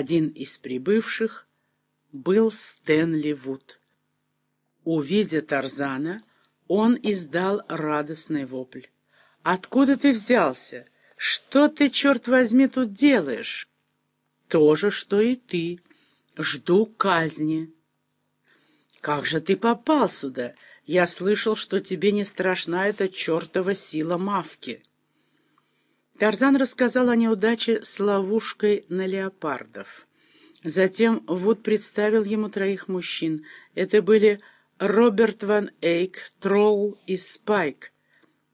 Один из прибывших был Стэнли Вуд. Увидя Тарзана, он издал радостный вопль. «Откуда ты взялся? Что ты, черт возьми, тут делаешь?» «То же, что и ты. Жду казни». «Как же ты попал сюда? Я слышал, что тебе не страшна эта чертова сила мавки». Тарзан рассказал о неудаче с ловушкой на леопардов. Затем Вуд представил ему троих мужчин. Это были Роберт Ван Эйк, Тролл и Спайк,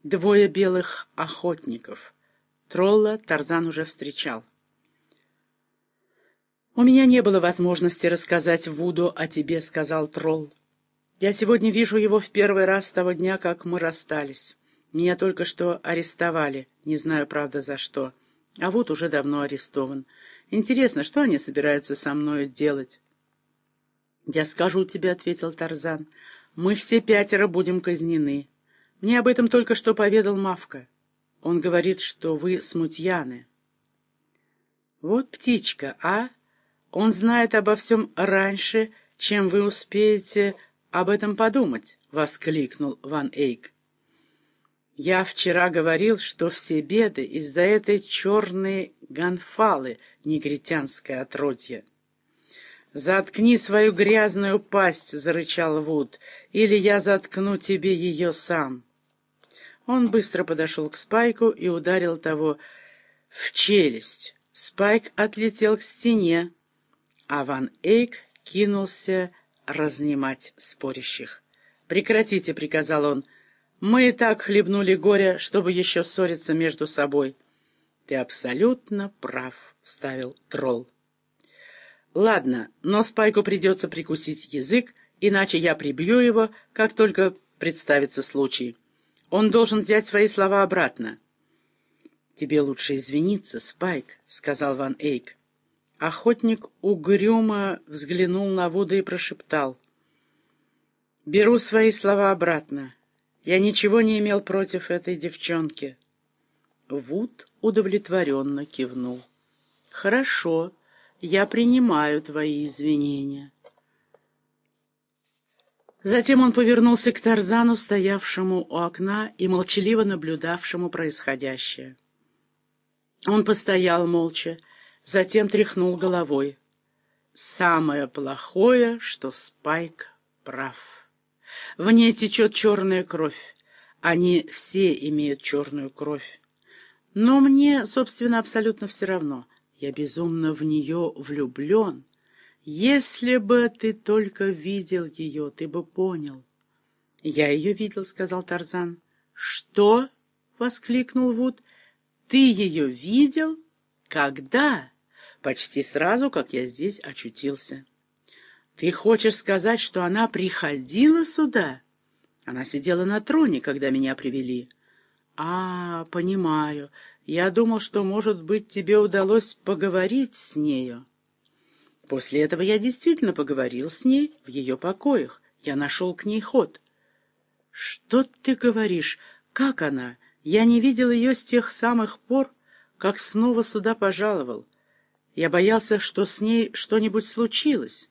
двое белых охотников. Тролла Тарзан уже встречал. «У меня не было возможности рассказать Вуду о тебе», — сказал Тролл. «Я сегодня вижу его в первый раз с того дня, как мы расстались». Меня только что арестовали, не знаю, правда, за что. А вот уже давно арестован. Интересно, что они собираются со мной делать? «Я скажу тебе», — ответил Тарзан. «Мы все пятеро будем казнены. Мне об этом только что поведал Мавка. Он говорит, что вы смутьяны». «Вот птичка, а? Он знает обо всем раньше, чем вы успеете об этом подумать», — воскликнул Ван Эйк. Я вчера говорил, что все беды из-за этой черной гонфалы, негритянское отродье. «Заткни свою грязную пасть!» — зарычал Вуд. «Или я заткну тебе ее сам!» Он быстро подошел к Спайку и ударил того в челюсть. Спайк отлетел к стене, а Ван Эйк кинулся разнимать спорящих. «Прекратите!» — приказал он. Мы и так хлебнули горе, чтобы еще ссориться между собой. — Ты абсолютно прав, — вставил тролл. — Ладно, но Спайку придется прикусить язык, иначе я прибью его, как только представится случай. Он должен взять свои слова обратно. — Тебе лучше извиниться, Спайк, — сказал Ван Эйк. Охотник угрюмо взглянул на Вуда и прошептал. — Беру свои слова обратно. — я ничего не имел против этой девчонки. Вуд удовлетворенно кивнул. «Хорошо, я принимаю твои извинения». Затем он повернулся к Тарзану, стоявшему у окна и молчаливо наблюдавшему происходящее. Он постоял молча, затем тряхнул головой. «Самое плохое, что Спайк прав». В ней течет черная кровь. Они все имеют черную кровь. Но мне, собственно, абсолютно все равно. Я безумно в нее влюблен. Если бы ты только видел ее, ты бы понял. — Я ее видел, — сказал Тарзан. — Что? — воскликнул Вуд. — Ты ее видел? Когда? Почти сразу, как я здесь очутился. «Ты хочешь сказать, что она приходила сюда?» «Она сидела на троне, когда меня привели». «А, понимаю. Я думал, что, может быть, тебе удалось поговорить с нею». После этого я действительно поговорил с ней в ее покоях. Я нашел к ней ход. «Что ты говоришь? Как она? Я не видел ее с тех самых пор, как снова сюда пожаловал. Я боялся, что с ней что-нибудь случилось».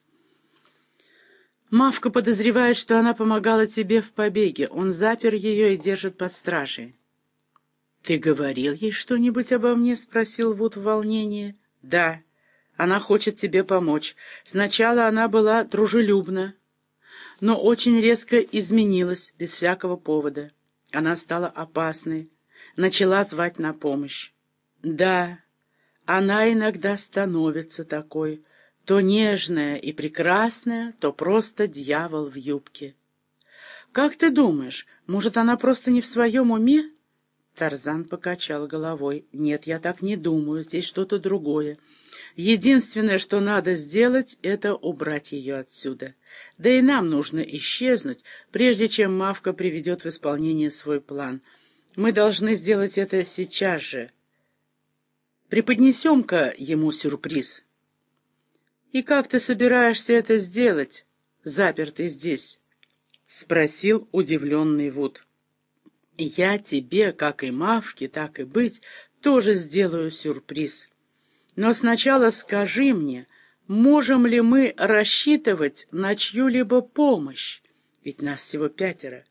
Мавка подозревает, что она помогала тебе в побеге. Он запер ее и держит под стражей. — Ты говорил ей что-нибудь обо мне? — спросил Вуд в волнении. — Да. Она хочет тебе помочь. Сначала она была дружелюбна, но очень резко изменилась, без всякого повода. Она стала опасной, начала звать на помощь. Да, она иногда становится такой, то нежная и прекрасная, то просто дьявол в юбке. «Как ты думаешь, может, она просто не в своем уме?» Тарзан покачал головой. «Нет, я так не думаю, здесь что-то другое. Единственное, что надо сделать, это убрать ее отсюда. Да и нам нужно исчезнуть, прежде чем Мавка приведет в исполнение свой план. Мы должны сделать это сейчас же. Преподнесем-ка ему сюрприз». «И как ты собираешься это сделать, запертый здесь?» — спросил удивленный Вуд. «Я тебе, как и Мавке, так и быть, тоже сделаю сюрприз. Но сначала скажи мне, можем ли мы рассчитывать на чью-либо помощь? Ведь нас всего пятеро.